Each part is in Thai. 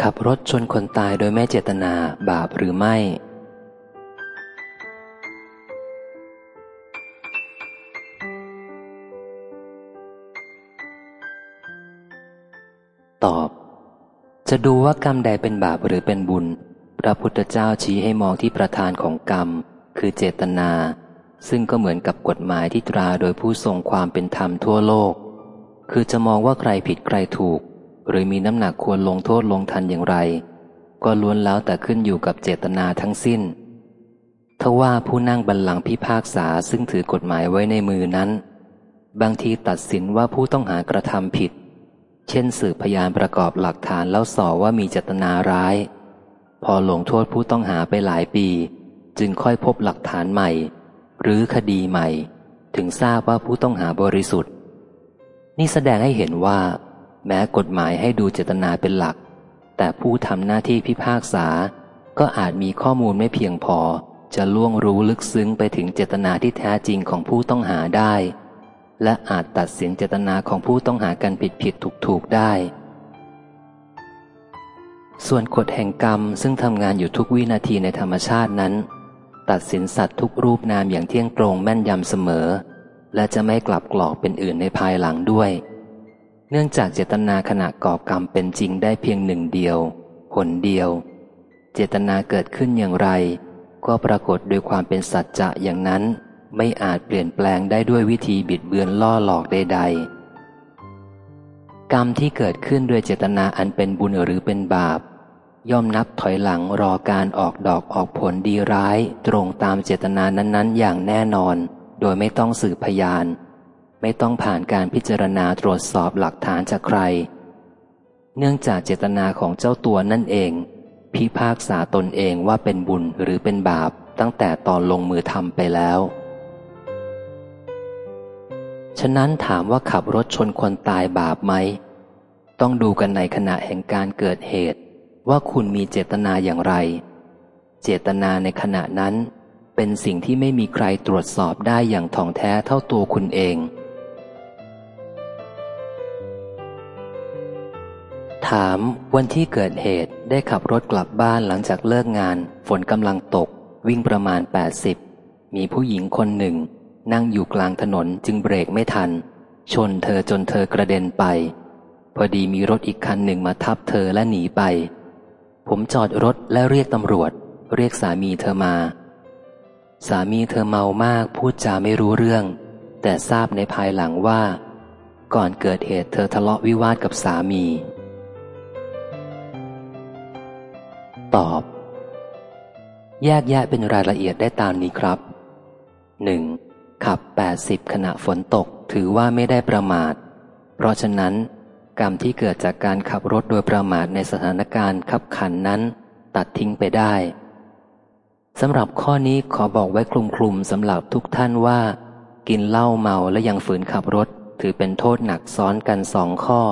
ขับรถชนคนตายโดยไม่เจตนาบาปหรือไม่ ตอบ จะดูว่ากรรมใดเป็นบาปหรือเป็นบุญ พระพุทธเจ้าชี้ให้มองที่ประธานของกรรม คือเจตนา ซึ่งก็เหมือนกับกฎหมายที่ตราโดยผู้ทรงความเป็นธรรมทั่วโลก คือจะมองว่าใครผิดใครถูก หรือมีน้ำหนักควรลงโทษลงทันอย่างไร ก็ล้วนแล้วแต่ขึ้นอยู่กับเจตนาทั้งสิ้นทว่าผู้นั่งบัลลังก์พิพากษาซึ่งถือกฎหมายไว้ในมือนั้น บางทีตัดสินว่าผู้ต้องหากระทำผิด เช่นสืบพยานประกอบหลักฐานแล้วสอว่ามีเจตนาร้าย พอลงโทษผู้ต้องหาไปหลายปี จึงค่อยพบหลักฐานใหม่ หรือคดีใหม่ ถึงทราบว่าผู้ต้องหาบริสุทธิ์ นี่แสดงให้เห็นว่า แม้กฎหมายให้ดูเจตนาเป็นหลัก แต่ผู้ทำหน้าที่พิพากษา ก็อาจมีข้อมูลไม่เพียงพอ จะล่วงรู้ลึกซึ้งไปถึงเจตนาที่แท้จริงของผู้ต้องหาได้ และอาจตัดสินเจตนาของผู้ต้องหากันผิดผิดถูกถูกได้ ส่วนกฎแห่งกรรมซึ่งทำงานอยู่ทุกวินาทีในธรรมชาตินั้น ตัดสินสัตว์ทุกรูปนามอย่างเที่ยงตรงแม่นยำเสมอ และจะไม่กลับกรอกเป็นอื่นในภายหลังด้วย เนื่องจากเจตนาขณะก่อกรรมเป็นจริงได้เพียงหนึ่งเดียว ผลเดียว เจตนาเกิดขึ้นอย่างไร ก็ปรากฏโดยความเป็นสัจจะอย่างนั้น ไม่อาจเปลี่ยนแปลงได้ด้วยวิธีบิดเบือนล่อหลอกใด ๆ กรรมที่เกิดขึ้นโดยเจตนาอันเป็นบุญหรือเป็นบาป ย่อมนับถอยหลังรอการออกดอกออกผลดีร้าย ตรงตามเจตนานั้นๆ อย่างแน่นอน โดยไม่ต้องสืบพยาน ไม่ต้องผ่านการพิจารณาตรวจสอบหลักฐานจากใคร เนื่องจากเจตนาของเจ้าตัวนั่นเอง พิพากษาตนเองว่าเป็นบุญหรือเป็นบาปตั้งแต่ตอนลงมือทำไปแล้ว ฉะนั้นถามว่าขับรถชนคนตายบาปไหม ต้องดูกันในขณะแห่งการเกิดเหตุ ว่าคุณมีเจตนาอย่างไร เจตนาในขณะนั้นเป็นสิ่งที่ไม่มีใครตรวจสอบได้อย่างท่องแท้เท่าตัวคุณเอง ถามวันที่เกิดเหตุได้ขับรถกลับบ้านหลังจากเลิกงาน ฝนกำลังตก วิ่งประมาณ 80 มีผู้หญิงคนหนึ่ง นั่งอยู่กลางถนนจึงเบรกไม่ทัน ชนเธอจนเธอกระเด็นไป พอดีมีรถอีกคันหนึ่งมาทับเธอและหนีไป ผมจอดรถและเรียกตำรวจ เรียกสามีเธอมา สามีเธอเมามากพูดจาไม่รู้เรื่อง แต่ทราบในภายหลังว่า ก่อนเกิดเหตุเธอทะเลาะวิวาทกับสามี แยกแยะเป็นรายละเอียดได้ตามนี้ครับ 1. ขับ 80 ขณะฝนตกถือว่าไม่ได้ประมาท เพราะฉะนั้น กรรมที่เกิดจากการขับรถโดยประมาทในสถานการณ์ขับขันนั้น ตัดทิ้งไปได้สำหรับข้อนี้ขอบอกไว้คลุมๆสำหรับทุกท่านว่า กินเหล้าเมาและยังฝืนขับรถ ถือเป็นโทษหนักซ้อนกันสองข้อ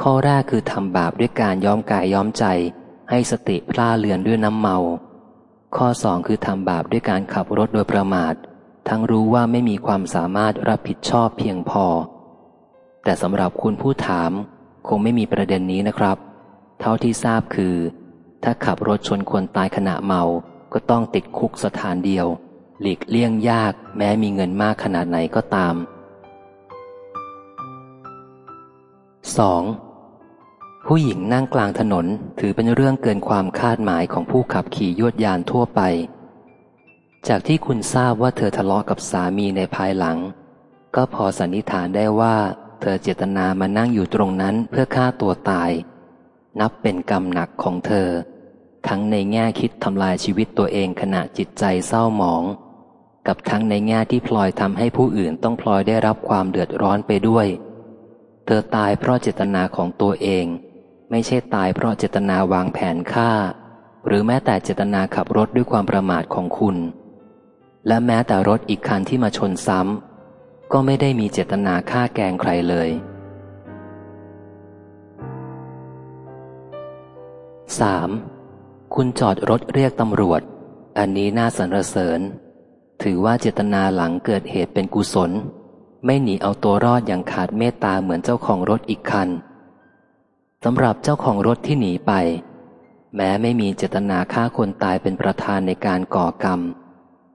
ข้อแรกคือทำบาปด้วยการย้อมกายย้อมใจ ให้สติพล่าเลือนด้วยน้ำเมา ข้อสองคือทำบาปด้วยการขับรถโดยประมาท ทั้งรู้ว่าไม่มีความสามารถรับผิดชอบเพียงพอ แต่สำหรับคุณผู้ถาม คงไม่มีประเด็นนี้นะครับ เท่าที่ทราบคือ ถ้าขับรถชนคนตายขณะเมา ก็ต้องติดคุกสถานเดียว หลีกเลี่ยงยากแม้มีเงินมากขนาดไหนก็ตาม 2. ผู้หญิงนั่งกลางถนนถือเป็นเรื่องเกินความคาดหมายของผู้ขับขี่ยวดยานทั่วไป จากที่คุณทราบว่าเธอทะเลาะกับสามีในภายหลัง ก็พอสันนิษฐานได้ว่า เธอเจตนามานั่งอยู่ตรงนั้นเพื่อฆ่าตัวตาย นับเป็นกรรมหนักของเธอ ทั้งในแง่คิดทำลายชีวิตตัวเองขณะจิตใจเศร้าหมอง กับทั้งในแง่ที่พลอยทำให้ผู้อื่นต้องพลอยได้รับความเดือดร้อนไปด้วย เธอตายเพราะเจตนาของตัวเอง ไม่ใช่ตายเพราะเจตนาวางแผนฆ่า หรือแม้แต่เจตนาขับรถด้วยความประมาทของคุณ และแม้แต่รถอีกคันที่มาชนซ้ำก็ไม่ได้มีเจตนาฆ่าแกงใครเลย 3. คุณจอดรถเรียกตำรวจ อันนี้น่าสรรเสริญ ถือว่าเจตนาหลังเกิดเหตุเป็นกุศล ไม่หนีเอาตัวรอดอย่างขาดเมตตาเหมือนเจ้าของรถอีกคัน สำหรับเจ้าของรถที่หนีไป แม้ไม่มีเจตนาฆ่าคนตายเป็นประธานในการก่อกรรม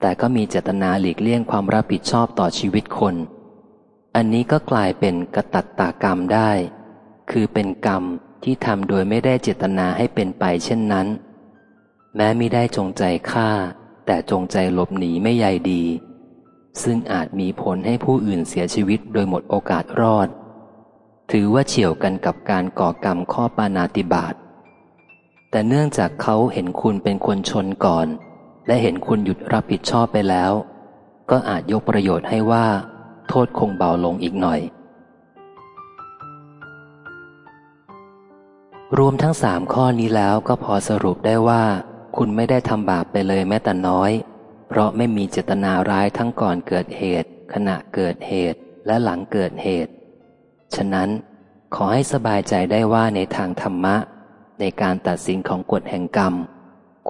แต่ก็มีเจตนาหลีกเลี่ยงความรับผิดชอบต่อชีวิตคน อันนี้ก็กลายเป็นกตัตตากรรมได้ คือเป็นกรรมที่ทำโดยไม่ได้เจตนาให้เป็นไปเช่นนั้น แม้ไม่ได้จงใจฆ่า แต่จงใจหลบหนีไม่ใยดี ซึ่งอาจมีผลให้ผู้อื่นเสียชีวิตโดยหมดโอกาสรอด ถือว่าเฉี่ยวกันกับการก่อกรรมข้อปานาติบาตแต่เนื่องจากเขาเห็นคุณเป็นคนชนก่อน และเห็นคุณหยุดรับผิดชอบไปแล้ว ก็อาจยกประโยชน์ให้ว่า โทษคงเบาลงอีกหน่อย รวมทั้งสามข้อนี้แล้วก็พอสรุปได้ว่า คุณไม่ได้ทำบาปไปเลยแม้แต่น้อย เพราะไม่มีเจตนาร้ายทั้งก่อนเกิดเหตุ ขณะเกิดเหตุและหลังเกิดเหตุ ฉะนั้น ขอให้สบายใจได้ว่าในทางธรรมะ ในการตัดสินของกฎแห่งกรรม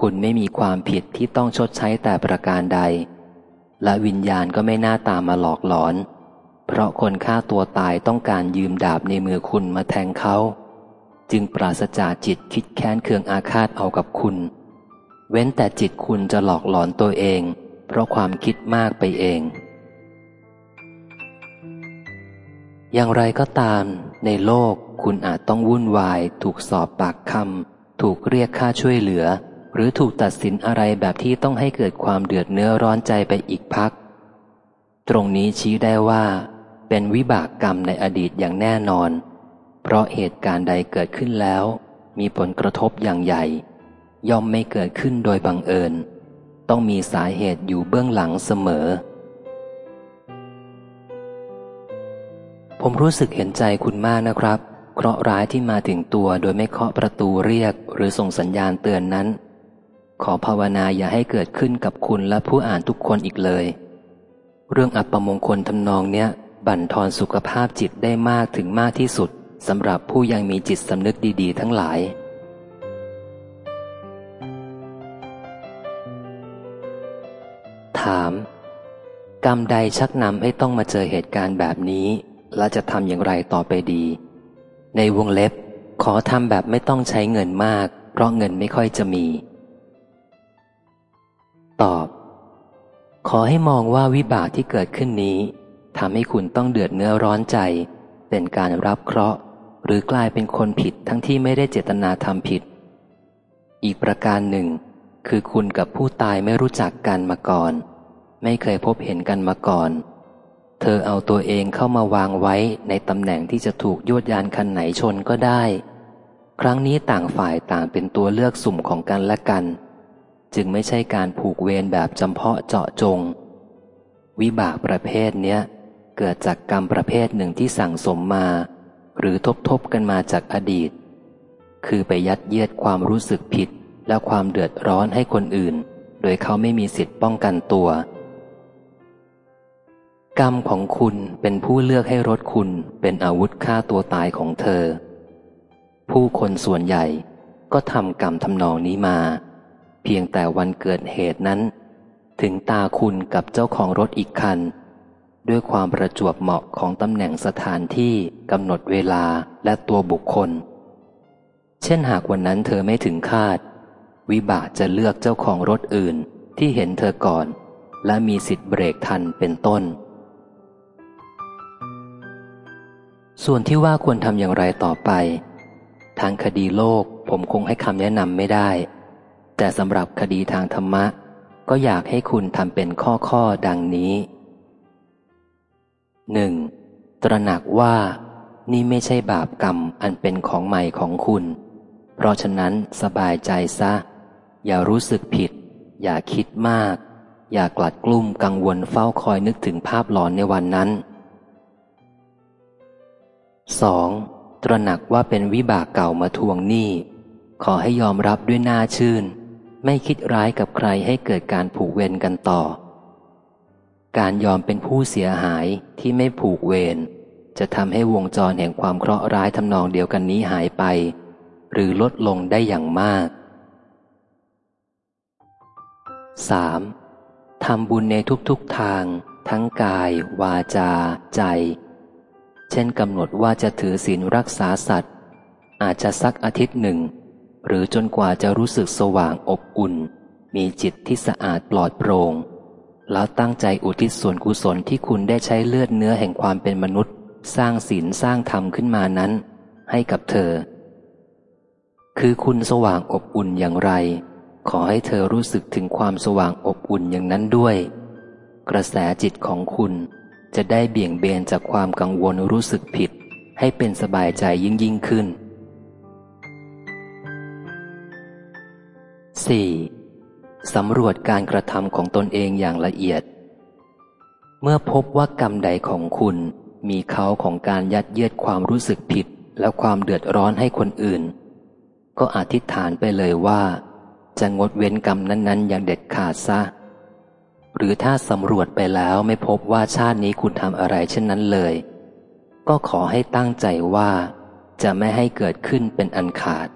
คุณไม่มีความผิดที่ต้องชดใช้แต่ประการใด และวิญญาณก็ไม่น่าตามมาหลอกหลอน เพราะคนฆ่าตัวตายต้องการยืมดาบในมือคุณมาแทงเขาจึงปราศจากจิตคิดแค้นเคืองอาฆาตเอากับคุณ เว้นแต่จิตคุณจะหลอกหลอนตัวเอง เพราะความคิดมากไปเอง อย่างไรก็ตาม ในโลกคุณอาจต้องวุ่นวาย ถูกสอบปากคำถูกเรียกค่าช่วยเหลือ หรือถูกตัดสินอะไรแบบที่ต้องให้เกิดความเดือดเนื้อร้อนใจไปอีกพัก ตรงนี้ชี้ได้ว่า เป็นวิบากกรรมในอดีตอย่างแน่นอน เพราะเหตุการณ์ใดเกิดขึ้นแล้ว มีผลกระทบอย่างใหญ่ ย่อมไม่เกิดขึ้นโดยบังเอิญ ต้องมีสาเหตุอยู่เบื้องหลังเสมอ ผมรู้สึกเห็นใจคุณมากนะครับ เคราะห์ร้ายที่มาถึงตัวโดยไม่เคาะประตูเรียก หรือส่งสัญญาณเตือนนั้น ขอภาวนาอย่าให้เกิดขึ้นกับคุณและผู้อ่านทุกคนอีกเลย เรื่องอัปมงคลทำนองเนี้ย บั่นทอนสุขภาพจิตได้มากถึงมากที่สุดสำหรับผู้ยังมีจิตสำนึกดี ๆ ทั้งหลาย ถาม กรรมใดชักนำให้ต้องมาเจอเหตุการณ์แบบนี้ และจะทำอย่างไรต่อไปดี ในวงเล็บ ขอทำแบบไม่ต้องใช้เงินมาก เพราะเงินไม่ค่อยจะมี ตอบ ขอให้มองว่าวิบากที่เกิดขึ้นนี้ทำให้คุณต้องเดือดเนื้อร้อนใจ เป็นการรับเคราะห์ หรือกลายเป็นคนผิดทั้งที่ไม่ได้เจตนาทำผิด อีกประการหนึ่ง คือคุณกับผู้ตายไม่รู้จักกันมาก่อน ไม่เคยพบเห็นกันมาก่อน ธอเอาตัวเองเข้ามาวางไว้ในตำแหน่งที่จะถูกยวดยานคันไหนชนก็ได้ ครั้งนี้ต่างฝ่ายต่างเป็นตัวเลือกสุ่มของกันและกัน จึงไม่ใช่การผูกเวรแบบจำเพาะเจาะจง วิบากประเภทเนี้ย เกิดจากกรรมประเภทหนึ่งที่สั่งสมมา หรือทบทบกันมาจากอดีต คือไปยัดเยียดความรู้สึกผิดและความเดือดร้อนให้คนอื่น โดยเขาไม่มีสิทธิ์ป้องกันตัว กรรมของคุณเป็นผู้เลือกให้รถคุณเป็นอาวุธฆ่าตัวตายของเธอ ผู้คนส่วนใหญ่ก็ทำกรรมทำนองนี้มา เพียงแต่วันเกิดเหตุนั้น ถึงตาคุณกับเจ้าของรถอีกคัน ด้วยความประจวบเหมาะของตำแหน่งสถานที่กำหนดเวลาและตัวบุคคล เช่นหากวันนั้นเธอไม่ถึงคาด วิบากจะเลือกเจ้าของรถอื่นที่เห็นเธอก่อน และมีสิทธิ์เบรกทันเป็นต้น ส่วนที่ว่าควรทำอย่างไรต่อไป ทางคดีโลกผมคงให้คำแนะนำไม่ได้ แต่สำหรับคดีทางธรรมะ ก็อยากให้คุณทำเป็นข้อข้อดังนี้หนึ่งตระหนักว่านี่ไม่ใช่บาปกรรมอันเป็นของใหม่ของคุณ เพราะฉะนั้นสบายใจซะ อย่ารู้สึกผิด อย่าคิดมาก อย่ากลัดกลุ้มกังวลเฝ้าคอยนึกถึงภาพหลอนในวันนั้น 2. ตระหนักว่าเป็นวิบากเก่ามาทวงหนี้ ขอให้ยอมรับด้วยหน้าชื่น ไม่คิดร้ายกับใครให้เกิดการผูกเวรกันต่อ การยอมเป็นผู้เสียหายที่ไม่ผูกเวรจะทำให้วงจรแห่งความเคราะห์ร้ายทำนองเดียวกันนี้หายไป หรือลดลงได้อย่างมาก 3. ทำบุญในทุกๆทาง ทั้งกาย วาจา ใจ เช่นกำหนดว่าจะถือศีลรักษาสัตว์ อาจจะสักอาทิตย์หนึ่ง หรือจนกว่าจะรู้สึกสว่างอบอุ่น มีจิตที่สะอาดปลอดโปร่ง แล้วตั้งใจอุทิศส่วนกุศลที่คุณได้ใช้เลือดเนื้อแห่งความเป็นมนุษย์ สร้างศีลสร้างธรรมขึ้นมานั้น ให้กับเธอ คือคุณสว่างอบอุ่นอย่างไร ขอให้เธอรู้สึกถึงความสว่างอบอุ่นอย่างนั้นด้วย กระแสจิตของคุณ จะได้เบี่ยงเบนจากความกังวลรู้สึกผิด ให้เป็นสบายใจยิ่งยิ่งขึ้น 4. สำรวจการกระทำของตนเองอย่างละเอียด เมื่อพบว่ากรรมใดของคุณ มีเขาของการยัดเยียดความรู้สึกผิด และความเดือดร้อนให้คนอื่น ก็อธิษฐานไปเลยว่า จะงดเว้นกรรมนั้น ๆ อย่างเด็ดขาดซะ หรือถ้าสำรวจไปแล้วไม่พบว่าชาตินี้คุณทำอะไรเช่นนั้นเลย ก็ขอให้ตั้งใจว่า จะไม่ให้เกิดขึ้นเป็นอันขาด